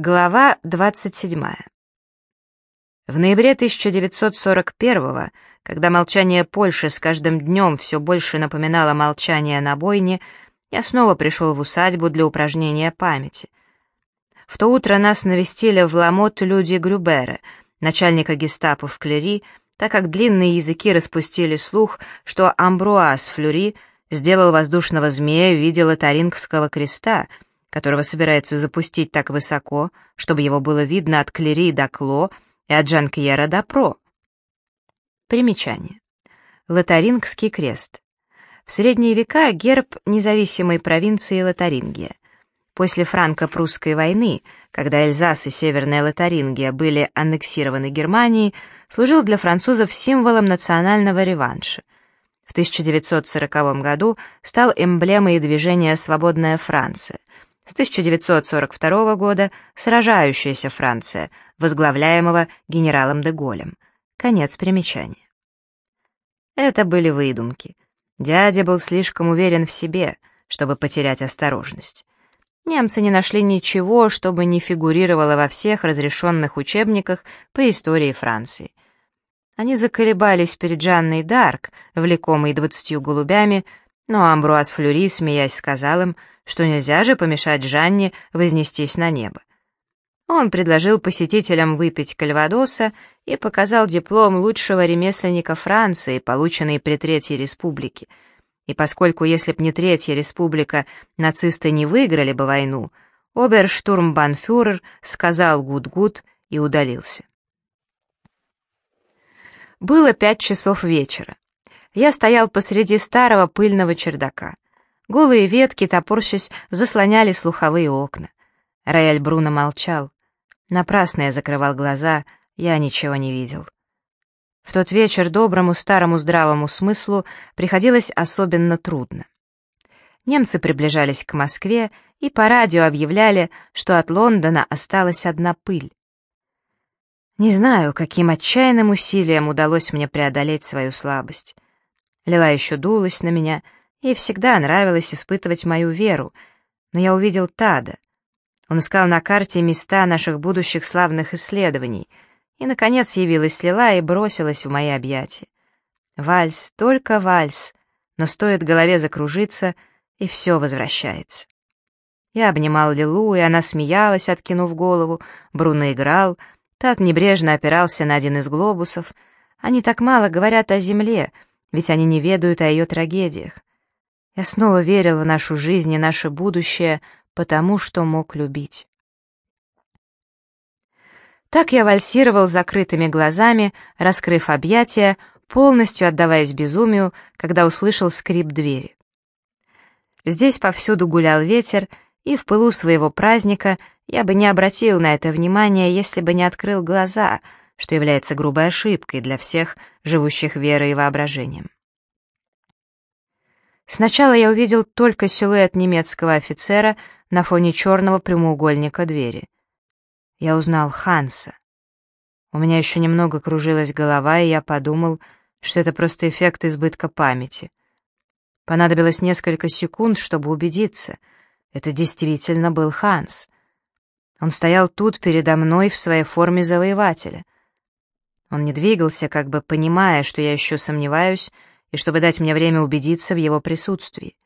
Глава 27. В ноябре 1941 когда молчание Польши с каждым днем все больше напоминало молчание на бойне, я снова пришел в усадьбу для упражнения памяти. В то утро нас навестили в Ламот люди Грюбера, начальника гестапо в Клери, так как длинные языки распустили слух, что Амбруаз Флюри сделал воздушного змея в виде лотарингского креста — которого собирается запустить так высоко, чтобы его было видно от Клери до Кло и от Джанкьера до Про. Примечание. Лотарингский крест. В средние века герб независимой провинции Лотарингия. После франко-прусской войны, когда Эльзас и Северная Лотарингия были аннексированы Германией, служил для французов символом национального реванша. В 1940 году стал эмблемой движения «Свободная Франция», с 1942 года сражающаяся Франция, возглавляемого генералом де Голем. Конец примечания. Это были выдумки. Дядя был слишком уверен в себе, чтобы потерять осторожность. Немцы не нашли ничего, чтобы не фигурировало во всех разрешенных учебниках по истории Франции. Они заколебались перед Жанной Д'Арк, влекомой двадцатью голубями, но Амбруаз Флюри, смеясь, сказал им, что нельзя же помешать Жанне вознестись на небо. Он предложил посетителям выпить кальвадоса и показал диплом лучшего ремесленника Франции, полученный при Третьей Республике. И поскольку, если б не Третья Республика, нацисты не выиграли бы войну, оберштурмбанфюрер сказал «gut, gut» и удалился. Было пять часов вечера. Я стоял посреди старого пыльного чердака. Голые ветки, топорщась, заслоняли слуховые окна. Рояль Бруно молчал. Напрасно я закрывал глаза, я ничего не видел. В тот вечер доброму старому здравому смыслу приходилось особенно трудно. Немцы приближались к Москве и по радио объявляли, что от Лондона осталась одна пыль. Не знаю, каким отчаянным усилием удалось мне преодолеть свою слабость. Лила еще дулась на меня — Ей всегда нравилось испытывать мою веру, но я увидел Тада. Он искал на карте места наших будущих славных исследований, и, наконец, явилась Лила и бросилась в мои объятия. Вальс, только вальс, но стоит голове закружиться, и все возвращается. Я обнимал Лилу, и она смеялась, откинув голову, Бруно играл, Тад небрежно опирался на один из глобусов. Они так мало говорят о земле, ведь они не ведают о ее трагедиях. Я снова верил в нашу жизнь и наше будущее, потому что мог любить. Так я вальсировал закрытыми глазами, раскрыв объятия, полностью отдаваясь безумию, когда услышал скрип двери. Здесь повсюду гулял ветер, и в пылу своего праздника я бы не обратил на это внимания, если бы не открыл глаза, что является грубой ошибкой для всех, живущих верой и воображением. Сначала я увидел только силуэт немецкого офицера на фоне черного прямоугольника двери. Я узнал Ханса. У меня еще немного кружилась голова, и я подумал, что это просто эффект избытка памяти. Понадобилось несколько секунд, чтобы убедиться. Это действительно был Ханс. Он стоял тут передо мной в своей форме завоевателя. Он не двигался, как бы понимая, что я еще сомневаюсь, и чтобы дать мне время убедиться в его присутствии.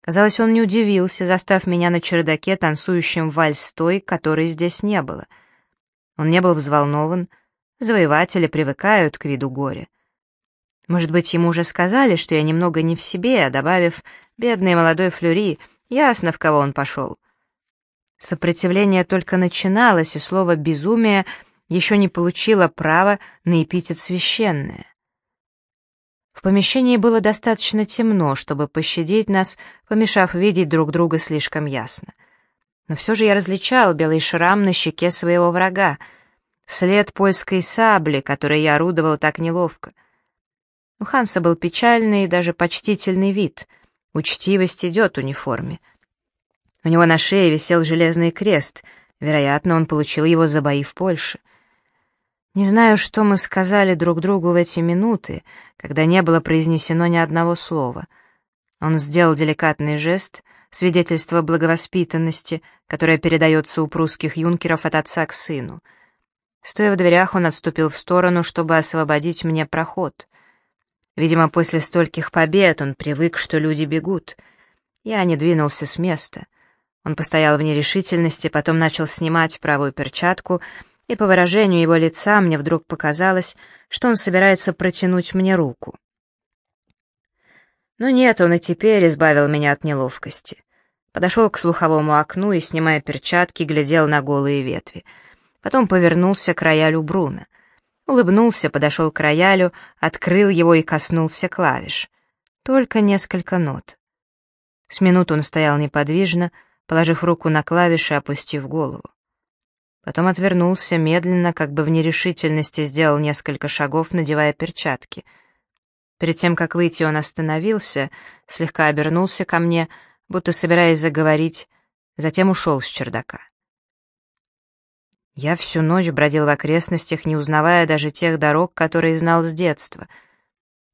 Казалось, он не удивился, застав меня на чердаке, танцующим вальс той, которой здесь не было. Он не был взволнован, завоеватели привыкают к виду горя. Может быть, ему уже сказали, что я немного не в себе, а добавив «бедный молодой Флюри», ясно, в кого он пошел. Сопротивление только начиналось, и слово «безумие» еще не получило права на эпитет «священное». В помещении было достаточно темно, чтобы пощадить нас, помешав видеть друг друга слишком ясно. Но все же я различал белый шрам на щеке своего врага, след польской сабли, которой я орудовал так неловко. У Ханса был печальный и даже почтительный вид, учтивость идет униформе. У него на шее висел железный крест, вероятно, он получил его за бои в Польше. Не знаю, что мы сказали друг другу в эти минуты, когда не было произнесено ни одного слова. Он сделал деликатный жест, свидетельство благовоспитанности, которое передается у прусских юнкеров от отца к сыну. Стоя в дверях, он отступил в сторону, чтобы освободить мне проход. Видимо, после стольких побед он привык, что люди бегут. Я не двинулся с места. Он постоял в нерешительности, потом начал снимать правую перчатку, и по выражению его лица мне вдруг показалось, что он собирается протянуть мне руку. Но нет, он и теперь избавил меня от неловкости. Подошел к слуховому окну и, снимая перчатки, глядел на голые ветви. Потом повернулся к роялю Бруно. Улыбнулся, подошел к роялю, открыл его и коснулся клавиш. Только несколько нот. С минуту он стоял неподвижно, положив руку на клавиши и опустив голову. Потом отвернулся, медленно, как бы в нерешительности сделал несколько шагов, надевая перчатки — Перед тем, как выйти, он остановился, слегка обернулся ко мне, будто собираясь заговорить, затем ушел с чердака. Я всю ночь бродил в окрестностях, не узнавая даже тех дорог, которые знал с детства.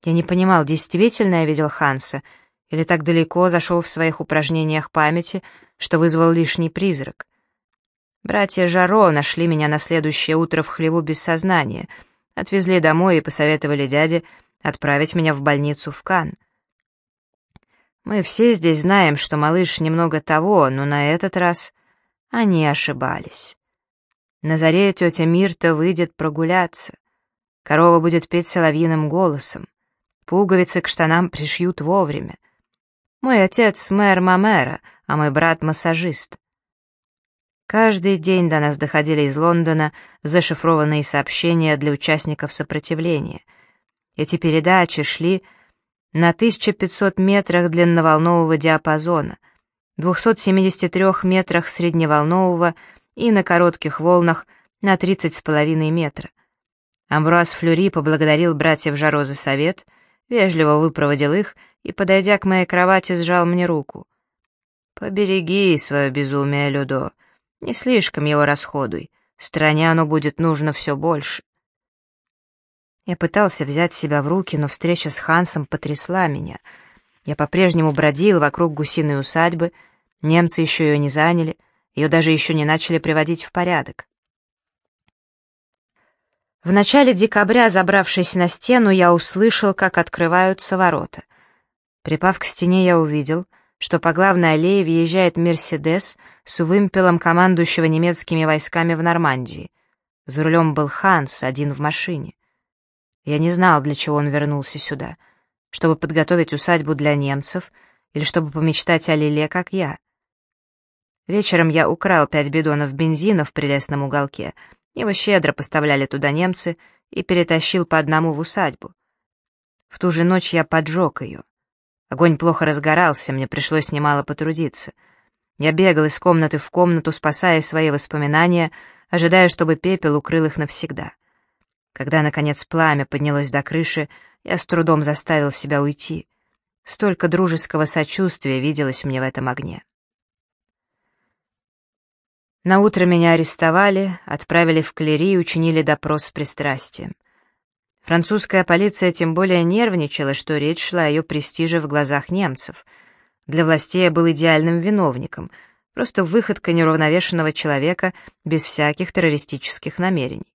Я не понимал, действительно я видел Ханса, или так далеко зашел в своих упражнениях памяти, что вызвал лишний призрак. Братья Жаро нашли меня на следующее утро в хлеву без сознания, отвезли домой и посоветовали дяде — отправить меня в больницу в Кан. Мы все здесь знаем, что малыш немного того, но на этот раз они ошибались. На заре тетя Мирта выйдет прогуляться. Корова будет петь соловьиным голосом. Пуговицы к штанам пришьют вовремя. Мой отец — мэр Мамера, а мой брат — массажист. Каждый день до нас доходили из Лондона зашифрованные сообщения для участников сопротивления — эти передачи шли на 1500 метрах длинноволнового диапазона, 273 метрах средневолнового и на коротких волнах на 30,5 метра. Амбруаз Флюри поблагодарил братьев Жаро за совет, вежливо выпроводил их и, подойдя к моей кровати, сжал мне руку. «Побереги свое безумие, Людо, не слишком его расходуй, стране оно будет нужно все больше». Я пытался взять себя в руки, но встреча с Хансом потрясла меня. Я по-прежнему бродил вокруг гусиной усадьбы, немцы еще ее не заняли, ее даже еще не начали приводить в порядок. В начале декабря, забравшись на стену, я услышал, как открываются ворота. Припав к стене, я увидел, что по главной аллее въезжает «Мерседес» с вымпелом командующего немецкими войсками в Нормандии. За рулем был Ханс, один в машине. Я не знал, для чего он вернулся сюда. Чтобы подготовить усадьбу для немцев или чтобы помечтать о Лиле, как я. Вечером я украл пять бидонов бензина в прелестном уголке. Его щедро поставляли туда немцы и перетащил по одному в усадьбу. В ту же ночь я поджег ее. Огонь плохо разгорался, мне пришлось немало потрудиться. Я бегал из комнаты в комнату, спасая свои воспоминания, ожидая, чтобы пепел укрыл их навсегда. Когда, наконец, пламя поднялось до крыши, я с трудом заставил себя уйти. Столько дружеского сочувствия виделось мне в этом огне. На утро меня арестовали, отправили в клери и учинили допрос с пристрастием. Французская полиция тем более нервничала, что речь шла о ее престиже в глазах немцев. Для властей был идеальным виновником, просто выходка неуравновешенного человека без всяких террористических намерений.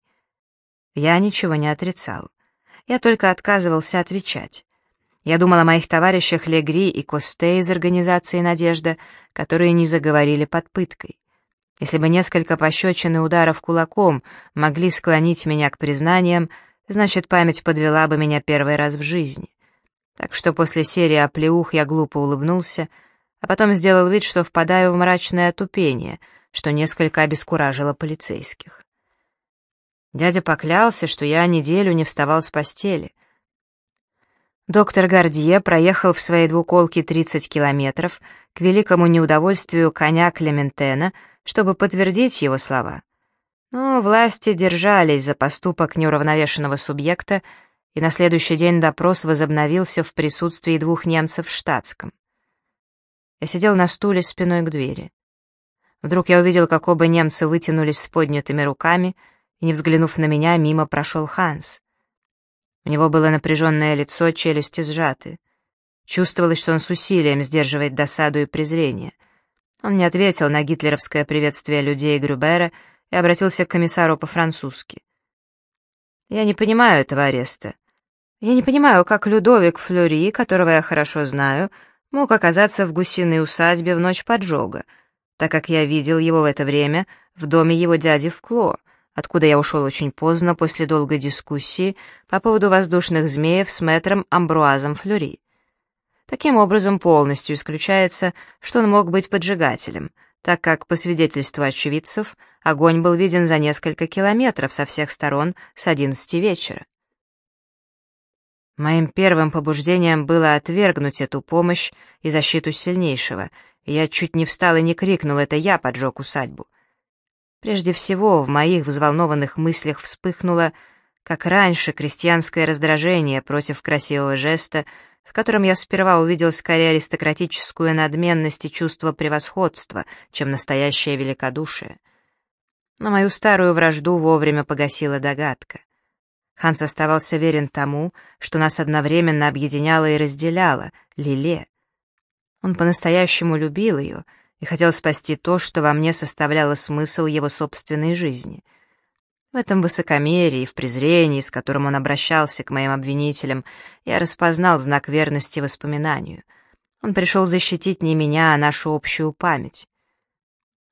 Я ничего не отрицал. Я только отказывался отвечать. Я думал о моих товарищах Легри и Косте из организации «Надежда», которые не заговорили под пыткой. Если бы несколько пощечин и ударов кулаком могли склонить меня к признаниям, значит, память подвела бы меня первый раз в жизни. Так что после серии оплеух я глупо улыбнулся, а потом сделал вид, что впадаю в мрачное отупение, что несколько обескуражило полицейских. Дядя поклялся, что я неделю не вставал с постели. Доктор Гордье проехал в своей двуколке 30 километров к великому неудовольствию коня Клементена, чтобы подтвердить его слова. Но власти держались за поступок неуравновешенного субъекта, и на следующий день допрос возобновился в присутствии двух немцев в штатском. Я сидел на стуле спиной к двери. Вдруг я увидел, как оба немца вытянулись с поднятыми руками — и, не взглянув на меня, мимо прошел Ханс. У него было напряженное лицо, челюсти сжаты. Чувствовалось, что он с усилием сдерживает досаду и презрение. Он не ответил на гитлеровское приветствие людей Грюбера и обратился к комиссару по-французски. «Я не понимаю этого ареста. Я не понимаю, как Людовик Флюри, которого я хорошо знаю, мог оказаться в гусиной усадьбе в ночь поджога, так как я видел его в это время в доме его дяди в Кло, откуда я ушел очень поздно после долгой дискуссии по поводу воздушных змеев с мэтром Амбруазом Флюри. Таким образом, полностью исключается, что он мог быть поджигателем, так как, по свидетельству очевидцев, огонь был виден за несколько километров со всех сторон с 11 вечера. Моим первым побуждением было отвергнуть эту помощь и защиту сильнейшего, я чуть не встал и не крикнул «это я поджег усадьбу». Прежде всего, в моих взволнованных мыслях вспыхнуло, как раньше, крестьянское раздражение против красивого жеста, в котором я сперва увидел скорее аристократическую надменность и чувство превосходства, чем настоящее великодушие. Но мою старую вражду вовремя погасила догадка. Ханс оставался верен тому, что нас одновременно объединяло и разделяло — Лиле. Он по-настоящему любил ее — и хотел спасти то, что во мне составляло смысл его собственной жизни. В этом высокомерии и в презрении, с которым он обращался к моим обвинителям, я распознал знак верности воспоминанию. Он пришел защитить не меня, а нашу общую память.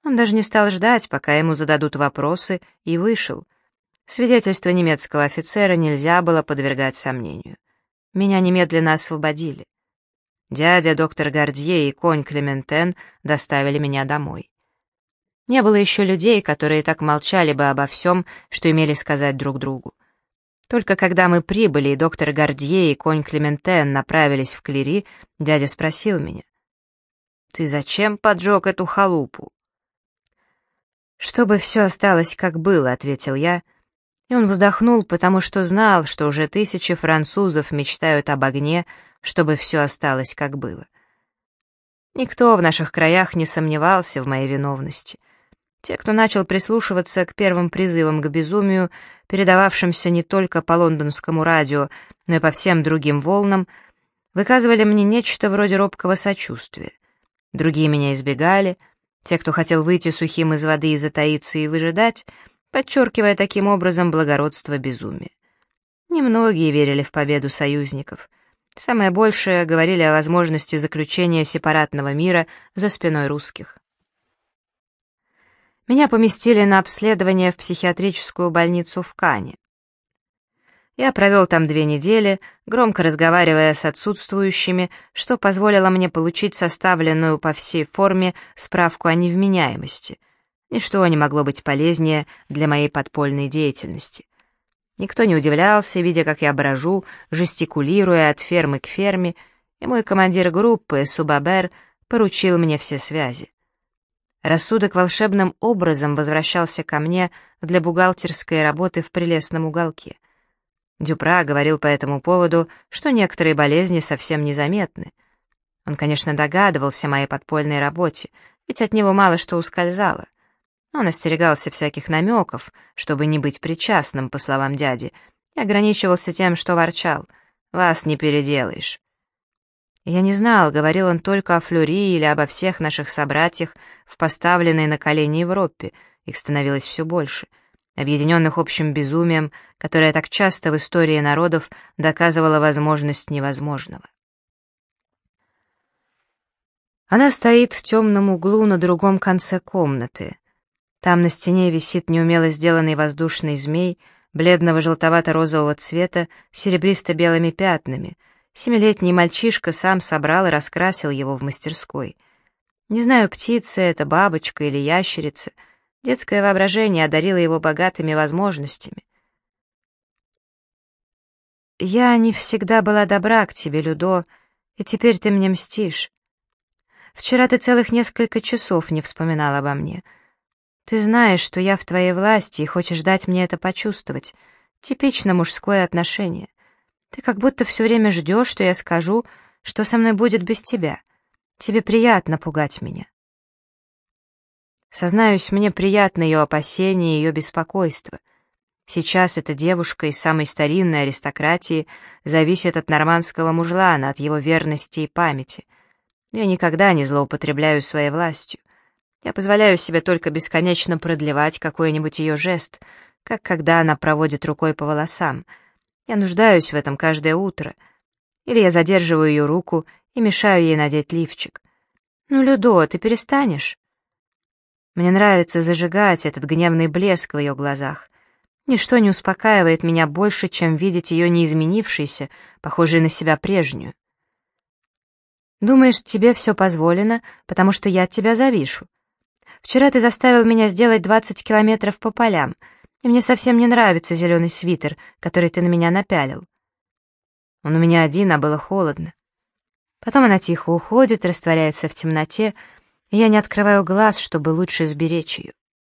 Он даже не стал ждать, пока ему зададут вопросы, и вышел. Свидетельство немецкого офицера нельзя было подвергать сомнению. Меня немедленно освободили. Дядя, доктор Гордье и конь Клементен доставили меня домой. Не было еще людей, которые так молчали бы обо всем, что имели сказать друг другу. Только когда мы прибыли, и доктор Гордье и конь Клементен направились в Клери, дядя спросил меня. «Ты зачем поджег эту халупу?» «Чтобы все осталось, как было», — ответил я, и он вздохнул, потому что знал, что уже тысячи французов мечтают об огне, чтобы все осталось как было. Никто в наших краях не сомневался в моей виновности. Те, кто начал прислушиваться к первым призывам к безумию, передававшимся не только по лондонскому радио, но и по всем другим волнам, выказывали мне нечто вроде робкого сочувствия. Другие меня избегали, те, кто хотел выйти сухим из воды и затаиться и выжидать, подчеркивая таким образом благородство безумия. Немногие верили в победу союзников. Самое большее говорили о возможности заключения сепаратного мира за спиной русских. Меня поместили на обследование в психиатрическую больницу в Кане. Я провел там две недели, громко разговаривая с отсутствующими, что позволило мне получить составленную по всей форме справку о невменяемости. Ничто не могло быть полезнее для моей подпольной деятельности. Никто не удивлялся, видя, как я брожу, жестикулируя от фермы к ферме, и мой командир группы, Субабер, поручил мне все связи. Рассудок волшебным образом возвращался ко мне для бухгалтерской работы в прелестном уголке. Дюпра говорил по этому поводу, что некоторые болезни совсем незаметны. Он, конечно, догадывался о моей подпольной работе, ведь от него мало что ускользало — он остерегался всяких намеков, чтобы не быть причастным, по словам дяди, и ограничивался тем, что ворчал. «Вас не переделаешь». Я не знал, говорил он только о Флюри или обо всех наших собратьях в поставленной на колени Европе, их становилось все больше, объединенных общим безумием, которое так часто в истории народов доказывало возможность невозможного. Она стоит в темном углу на другом конце комнаты. Там на стене висит неумело сделанный воздушный змей, бледного желтовато-розового цвета, серебристо-белыми пятнами. Семилетний мальчишка сам собрал и раскрасил его в мастерской. Не знаю, птица это, бабочка или ящерица. Детское воображение одарило его богатыми возможностями. «Я не всегда была добра к тебе, Людо, и теперь ты мне мстишь. Вчера ты целых несколько часов не вспоминал обо мне». Ты знаешь, что я в твоей власти и хочешь дать мне это почувствовать. Типично мужское отношение. Ты как будто все время ждешь, что я скажу, что со мной будет без тебя. Тебе приятно пугать меня. Сознаюсь, мне приятно ее опасение и ее беспокойство. Сейчас эта девушка из самой старинной аристократии зависит от нормандского мужлана, от его верности и памяти. Я никогда не злоупотребляю своей властью. Я позволяю себе только бесконечно продлевать какой-нибудь ее жест, как когда она проводит рукой по волосам. Я нуждаюсь в этом каждое утро. Или я задерживаю ее руку и мешаю ей надеть лифчик. «Ну, Людо, ты перестанешь?» Мне нравится зажигать этот гневный блеск в ее глазах. Ничто не успокаивает меня больше, чем видеть ее неизменившейся, похожей на себя прежнюю. Думаешь, тебе все позволено, потому что я от тебя завишу? Вчера ты заставил меня сделать 20 километров по полям, и мне совсем не нравится зеленый свитер, который ты на меня напялил. Он у меня один, а было холодно. Потом она тихо уходит, растворяется в темноте, и я не открываю глаз, чтобы лучше сберечь ее.